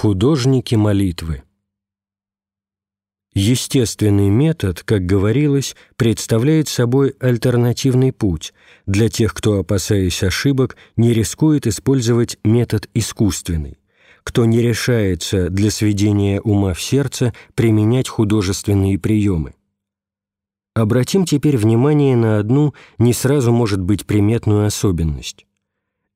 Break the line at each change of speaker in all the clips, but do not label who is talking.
Художники молитвы. Естественный метод, как говорилось, представляет собой альтернативный путь для тех, кто, опасаясь ошибок, не рискует использовать метод искусственный, кто не решается для сведения ума в сердце применять художественные приемы. Обратим теперь внимание на одну не сразу может быть приметную особенность.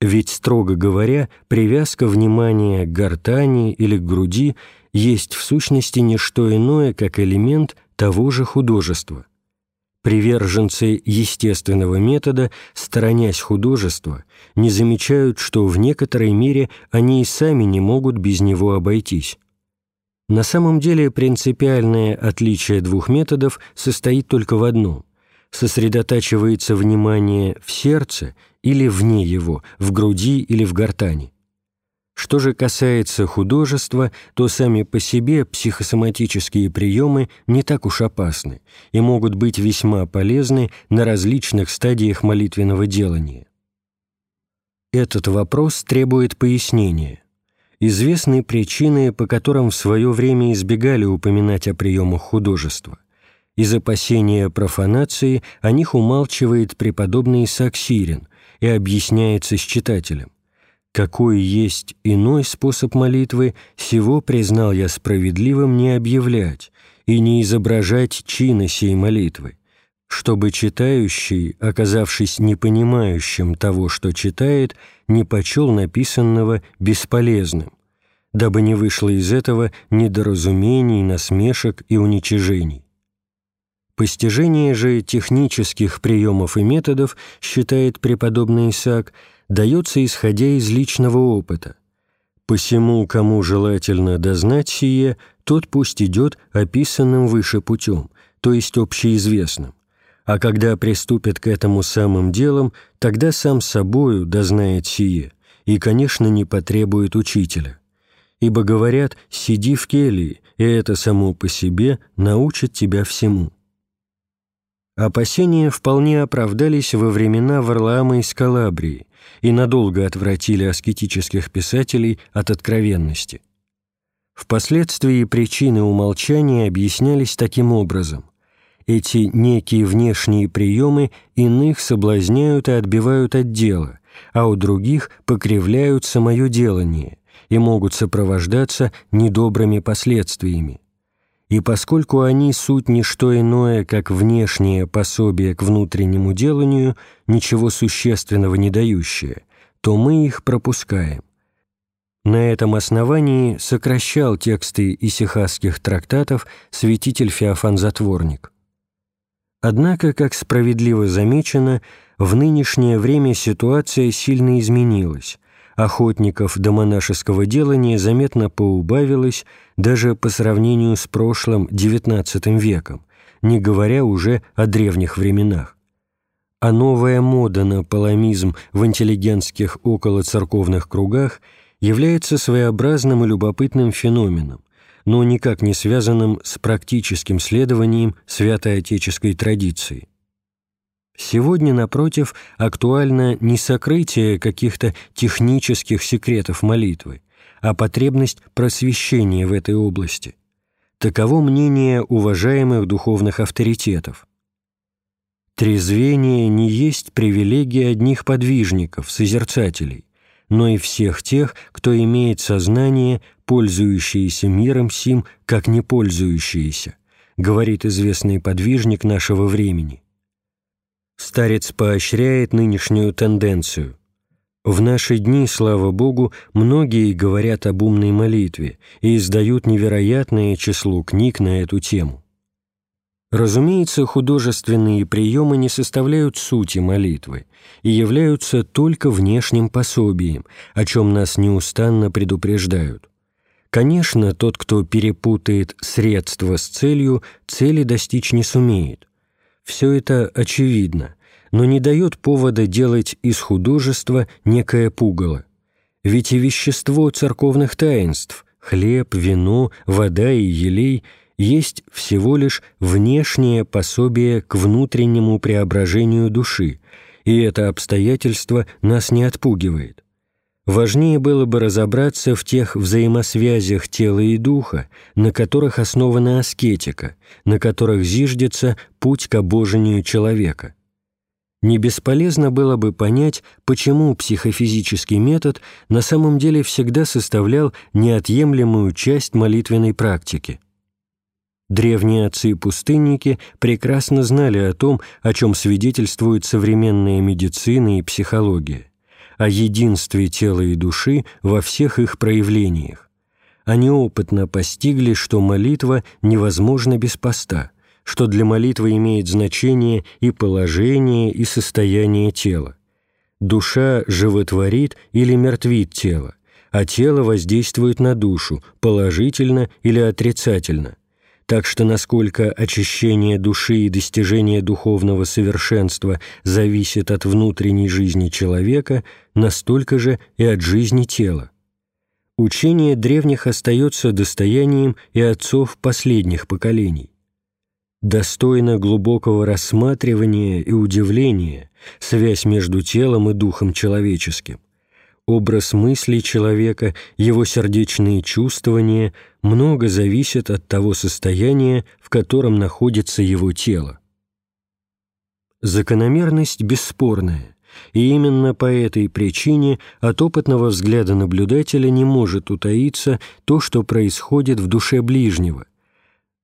Ведь, строго говоря, привязка внимания к гортани или к груди есть в сущности не что иное, как элемент того же художества. Приверженцы естественного метода, сторонясь художества, не замечают, что в некоторой мере они и сами не могут без него обойтись. На самом деле принципиальное отличие двух методов состоит только в одном – сосредотачивается внимание в сердце или вне его, в груди или в гортани. Что же касается художества, то сами по себе психосоматические приемы не так уж опасны и могут быть весьма полезны на различных стадиях молитвенного делания. Этот вопрос требует пояснения. Известны причины, по которым в свое время избегали упоминать о приемах художества. Из опасения профанации о них умалчивает преподобный Исаак Сирин и объясняется с читателем. «Какой есть иной способ молитвы, всего признал я справедливым не объявлять и не изображать чины сей молитвы, чтобы читающий, оказавшись непонимающим того, что читает, не почел написанного бесполезным, дабы не вышло из этого недоразумений, насмешек и уничижений. Постижение же технических приемов и методов, считает преподобный Исаак, дается исходя из личного опыта. Посему, кому желательно дознать сие, тот пусть идет описанным выше путем, то есть общеизвестным. А когда приступит к этому самым делом, тогда сам собою дознает сие, и, конечно, не потребует учителя. Ибо говорят «сиди в келье, и это само по себе научит тебя всему». Опасения вполне оправдались во времена Варлаама из Калабрии и надолго отвратили аскетических писателей от откровенности. Впоследствии причины умолчания объяснялись таким образом. Эти некие внешние приемы иных соблазняют и отбивают от дела, а у других покривляют самое делание и могут сопровождаться недобрыми последствиями и поскольку они суть не что иное, как внешнее пособие к внутреннему деланию, ничего существенного не дающее, то мы их пропускаем. На этом основании сокращал тексты исихасских трактатов святитель Феофан Затворник. Однако, как справедливо замечено, в нынешнее время ситуация сильно изменилась, охотников до монашеского делания заметно поубавилось даже по сравнению с прошлым XIX веком, не говоря уже о древних временах. А новая мода на паламизм в интеллигентских околоцерковных кругах является своеобразным и любопытным феноменом, но никак не связанным с практическим следованием святоотеческой традиции. Сегодня, напротив, актуально не сокрытие каких-то технических секретов молитвы, а потребность просвещения в этой области. Таково мнение уважаемых духовных авторитетов. Трезвение не есть привилегия одних подвижников, созерцателей, но и всех тех, кто имеет сознание, пользующееся миром сим, как не пользующиеся, говорит известный подвижник нашего времени. Старец поощряет нынешнюю тенденцию. В наши дни, слава Богу, многие говорят об умной молитве и издают невероятное число книг на эту тему. Разумеется, художественные приемы не составляют сути молитвы и являются только внешним пособием, о чем нас неустанно предупреждают. Конечно, тот, кто перепутает средства с целью, цели достичь не сумеет. Все это очевидно, но не дает повода делать из художества некое пугало. Ведь и вещество церковных таинств – хлеб, вино, вода и елей – есть всего лишь внешнее пособие к внутреннему преображению души, и это обстоятельство нас не отпугивает. Важнее было бы разобраться в тех взаимосвязях тела и духа, на которых основана аскетика, на которых зиждется путь к обожению человека. Не бесполезно было бы понять, почему психофизический метод на самом деле всегда составлял неотъемлемую часть молитвенной практики. Древние отцы-пустынники прекрасно знали о том, о чем свидетельствует современная медицина и психология о единстве тела и души во всех их проявлениях. Они опытно постигли, что молитва невозможна без поста, что для молитвы имеет значение и положение, и состояние тела. Душа животворит или мертвит тело, а тело воздействует на душу, положительно или отрицательно так что насколько очищение души и достижение духовного совершенства зависит от внутренней жизни человека, настолько же и от жизни тела. Учение древних остается достоянием и отцов последних поколений. Достойно глубокого рассматривания и удивления связь между телом и духом человеческим – образ мысли человека, его сердечные чувствования много зависят от того состояния, в котором находится его тело. Закономерность бесспорная, и именно по этой причине от опытного взгляда наблюдателя не может утаиться то, что происходит в душе ближнего.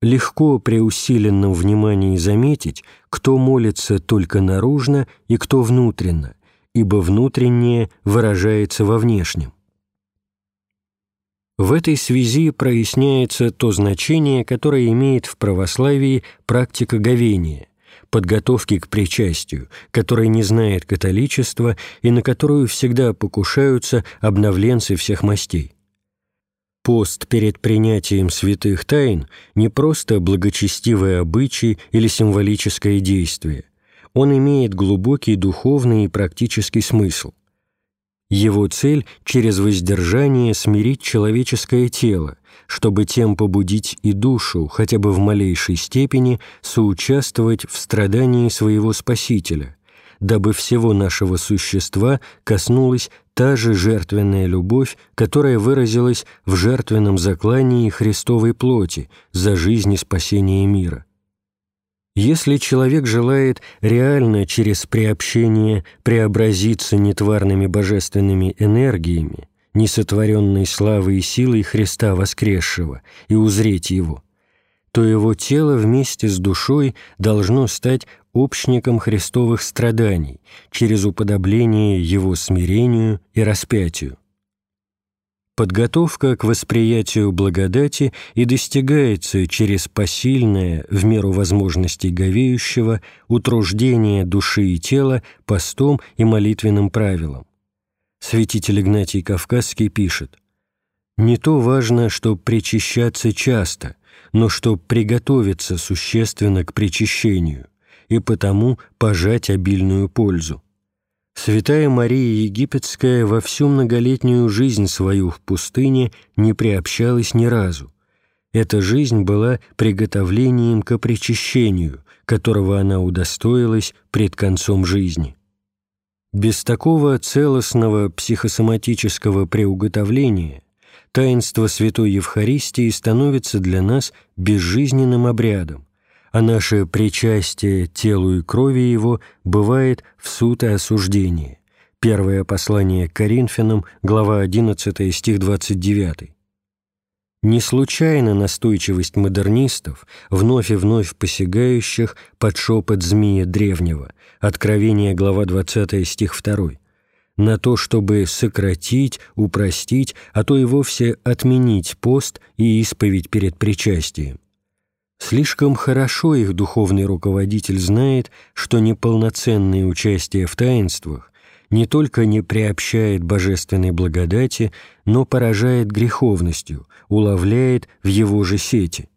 Легко при усиленном внимании заметить, кто молится только наружно и кто внутренно, ибо внутреннее выражается во внешнем. В этой связи проясняется то значение, которое имеет в православии практика говения, подготовки к причастию, которой не знает католичество и на которую всегда покушаются обновленцы всех мастей. Пост перед принятием святых тайн не просто благочестивый обычай или символическое действие, он имеет глубокий духовный и практический смысл. Его цель – через воздержание смирить человеческое тело, чтобы тем побудить и душу, хотя бы в малейшей степени, соучаствовать в страдании своего Спасителя, дабы всего нашего существа коснулась та же жертвенная любовь, которая выразилась в жертвенном заклании Христовой плоти за жизнь и спасение мира. Если человек желает реально через приобщение преобразиться нетварными божественными энергиями, несотворенной славой и силой Христа воскресшего, и узреть Его, то его тело вместе с душой должно стать общником христовых страданий через уподобление Его смирению и распятию. Подготовка к восприятию благодати и достигается через посильное, в меру возможностей говеющего, утруждение души и тела постом и молитвенным правилам. Святитель Игнатий Кавказский пишет, «Не то важно, чтоб причащаться часто, но чтоб приготовиться существенно к причащению, и потому пожать обильную пользу. Святая Мария Египетская во всю многолетнюю жизнь свою в пустыне не приобщалась ни разу. Эта жизнь была приготовлением к опричащению, которого она удостоилась пред концом жизни. Без такого целостного психосоматического приуготовления таинство Святой Евхаристии становится для нас безжизненным обрядом, а наше причастие телу и крови Его бывает в суд и осуждение. Первое послание к Коринфянам, глава 11, стих 29. Не случайно настойчивость модернистов, вновь и вновь посягающих под шепот змея древнего, Откровение, глава 20, стих 2, на то, чтобы сократить, упростить, а то и вовсе отменить пост и исповедь перед причастием. Слишком хорошо их духовный руководитель знает, что неполноценное участие в таинствах не только не приобщает божественной благодати, но поражает греховностью, уловляет в его же сети.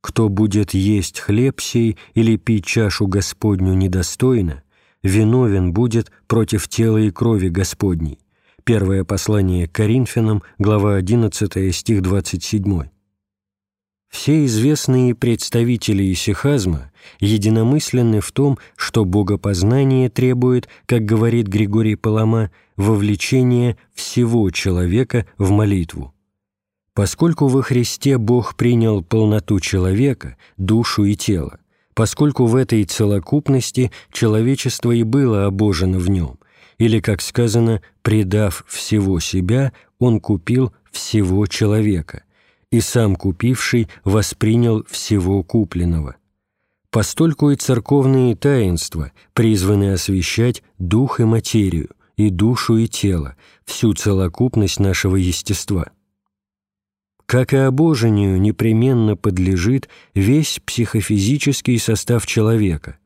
Кто будет есть хлеб сей или пить чашу Господню недостойно, виновен будет против тела и крови Господней. Первое послание к Коринфянам, глава 11, стих 27. Все известные представители исихазма единомысленны в том, что богопознание требует, как говорит Григорий Палама, вовлечение всего человека в молитву. Поскольку во Христе Бог принял полноту человека, душу и тело, поскольку в этой целокупности человечество и было обожено в нем, или, как сказано, «предав всего себя, он купил всего человека», и сам купивший воспринял всего купленного. Постольку и церковные таинства призваны освещать дух и материю, и душу и тело, всю целокупность нашего естества. Как и обожению непременно подлежит весь психофизический состав человека.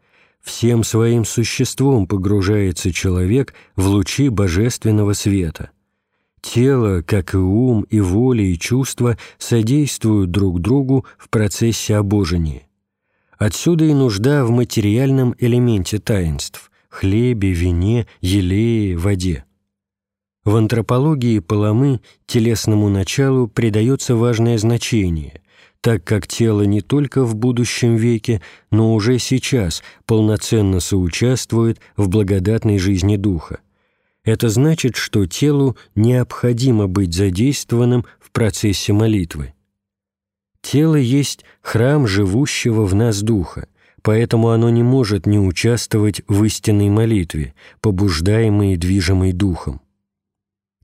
Всем своим существом погружается человек в лучи божественного света. Тело, как и ум, и воля, и чувства содействуют друг другу в процессе обожения. Отсюда и нужда в материальном элементе таинств – хлебе, вине, елее, воде. В антропологии Паламы телесному началу придается важное значение, так как тело не только в будущем веке, но уже сейчас полноценно соучаствует в благодатной жизни духа. Это значит, что телу необходимо быть задействованным в процессе молитвы. Тело есть храм живущего в нас Духа, поэтому оно не может не участвовать в истинной молитве, побуждаемой и движимой Духом.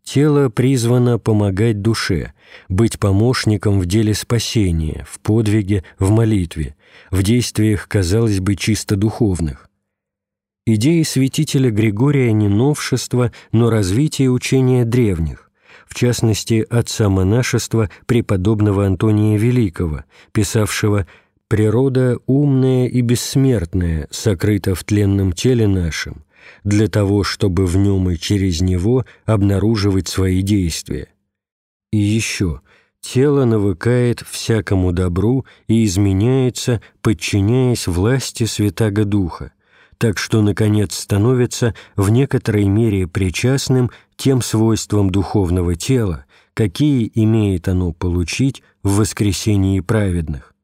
Тело призвано помогать душе, быть помощником в деле спасения, в подвиге, в молитве, в действиях, казалось бы, чисто духовных. Идеи святителя Григория не новшество, но развитие учения древних, в частности, отца монашества преподобного Антония Великого, писавшего «Природа умная и бессмертная сокрыта в тленном теле нашем, для того, чтобы в нем и через него обнаруживать свои действия». И еще «Тело навыкает всякому добру и изменяется, подчиняясь власти Святаго Духа, так что, наконец, становится в некоторой мере причастным тем свойствам духовного тела, какие имеет оно получить в воскресении праведных.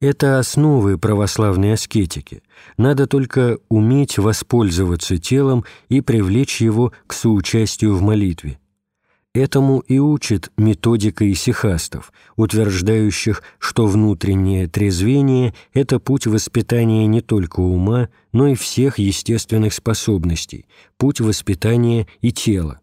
Это основы православной аскетики. Надо только уметь воспользоваться телом и привлечь его к соучастию в молитве. Этому и учит методика исихастов, утверждающих, что внутреннее трезвение – это путь воспитания не только ума, но и всех естественных способностей, путь воспитания и тела.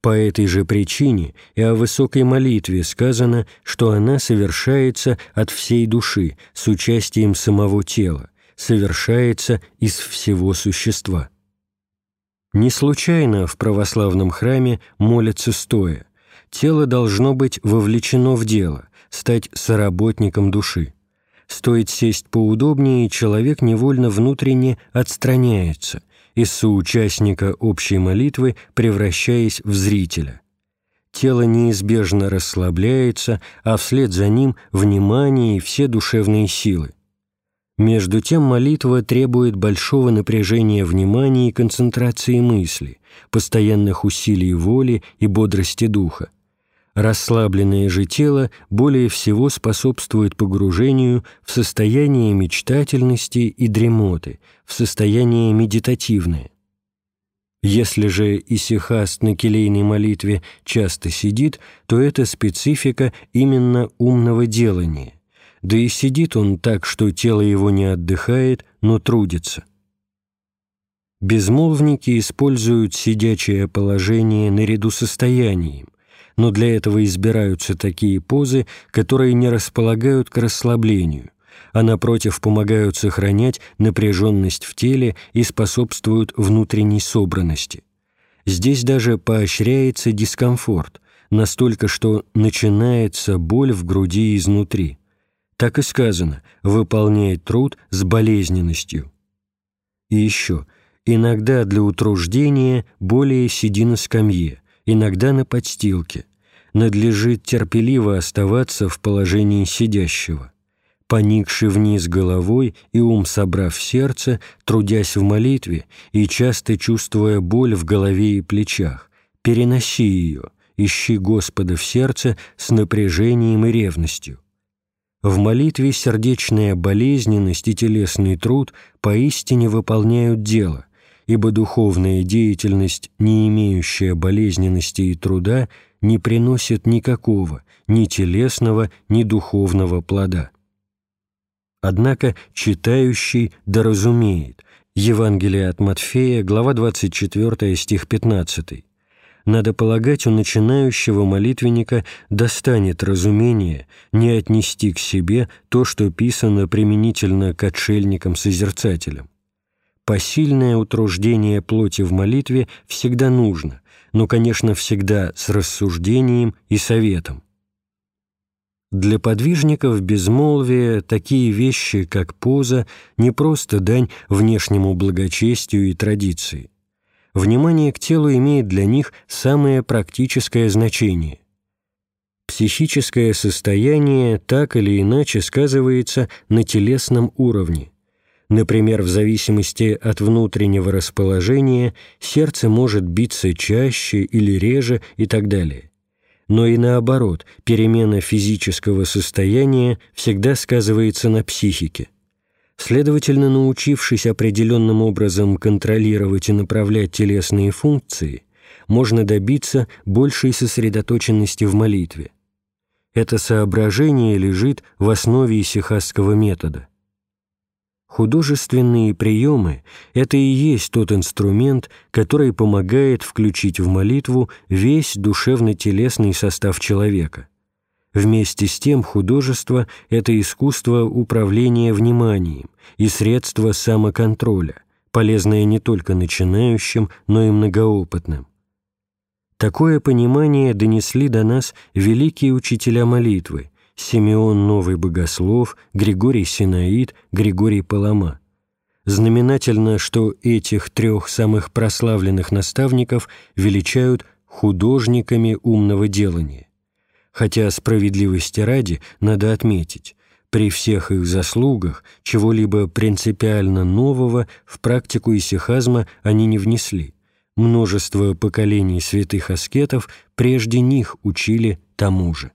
По этой же причине и о высокой молитве сказано, что она совершается от всей души с участием самого тела, совершается из всего существа. Не случайно в православном храме молятся стоя. Тело должно быть вовлечено в дело, стать соработником души. Стоит сесть поудобнее, человек невольно внутренне отстраняется, из соучастника общей молитвы превращаясь в зрителя. Тело неизбежно расслабляется, а вслед за ним внимание и все душевные силы. Между тем молитва требует большого напряжения внимания и концентрации мысли, постоянных усилий воли и бодрости духа. Расслабленное же тело более всего способствует погружению в состояние мечтательности и дремоты, в состояние медитативное. Если же исихаст на келейной молитве часто сидит, то это специфика именно умного делания – да и сидит он так, что тело его не отдыхает, но трудится. Безмолвники используют сидячее положение наряду со стоянием, но для этого избираются такие позы, которые не располагают к расслаблению, а напротив помогают сохранять напряженность в теле и способствуют внутренней собранности. Здесь даже поощряется дискомфорт, настолько, что начинается боль в груди изнутри. Так и сказано «выполняет труд с болезненностью». И еще «иногда для утруждения более сиди на скамье, иногда на подстилке. Надлежит терпеливо оставаться в положении сидящего» поникший вниз головой и ум собрав сердце, трудясь в молитве и часто чувствуя боль в голове и плечах, переноси ее, ищи Господа в сердце с напряжением и ревностью. В молитве сердечная болезненность и телесный труд поистине выполняют дело, ибо духовная деятельность, не имеющая болезненности и труда, не приносит никакого, ни телесного, ни духовного плода. Однако читающий доразумеет. Евангелие от Матфея, глава 24, стих 15. Надо полагать, у начинающего молитвенника достанет разумение не отнести к себе то, что писано применительно к отшельникам-созерцателям. Посильное утруждение плоти в молитве всегда нужно, но, конечно, всегда с рассуждением и советом. Для подвижников безмолвия такие вещи, как поза, не просто дань внешнему благочестию и традиции. Внимание к телу имеет для них самое практическое значение. Психическое состояние так или иначе сказывается на телесном уровне. Например, в зависимости от внутреннего расположения сердце может биться чаще или реже и так далее но и наоборот, перемена физического состояния всегда сказывается на психике. Следовательно, научившись определенным образом контролировать и направлять телесные функции, можно добиться большей сосредоточенности в молитве. Это соображение лежит в основе исихасского метода. Художественные приемы – это и есть тот инструмент, который помогает включить в молитву весь душевно-телесный состав человека. Вместе с тем художество – это искусство управления вниманием и средство самоконтроля, полезное не только начинающим, но и многоопытным. Такое понимание донесли до нас великие учителя молитвы, Симеон Новый Богослов, Григорий Синаид, Григорий Палама. Знаменательно, что этих трех самых прославленных наставников величают художниками умного делания. Хотя справедливости ради надо отметить, при всех их заслугах чего-либо принципиально нового в практику исихазма они не внесли. Множество поколений святых аскетов прежде них учили тому же.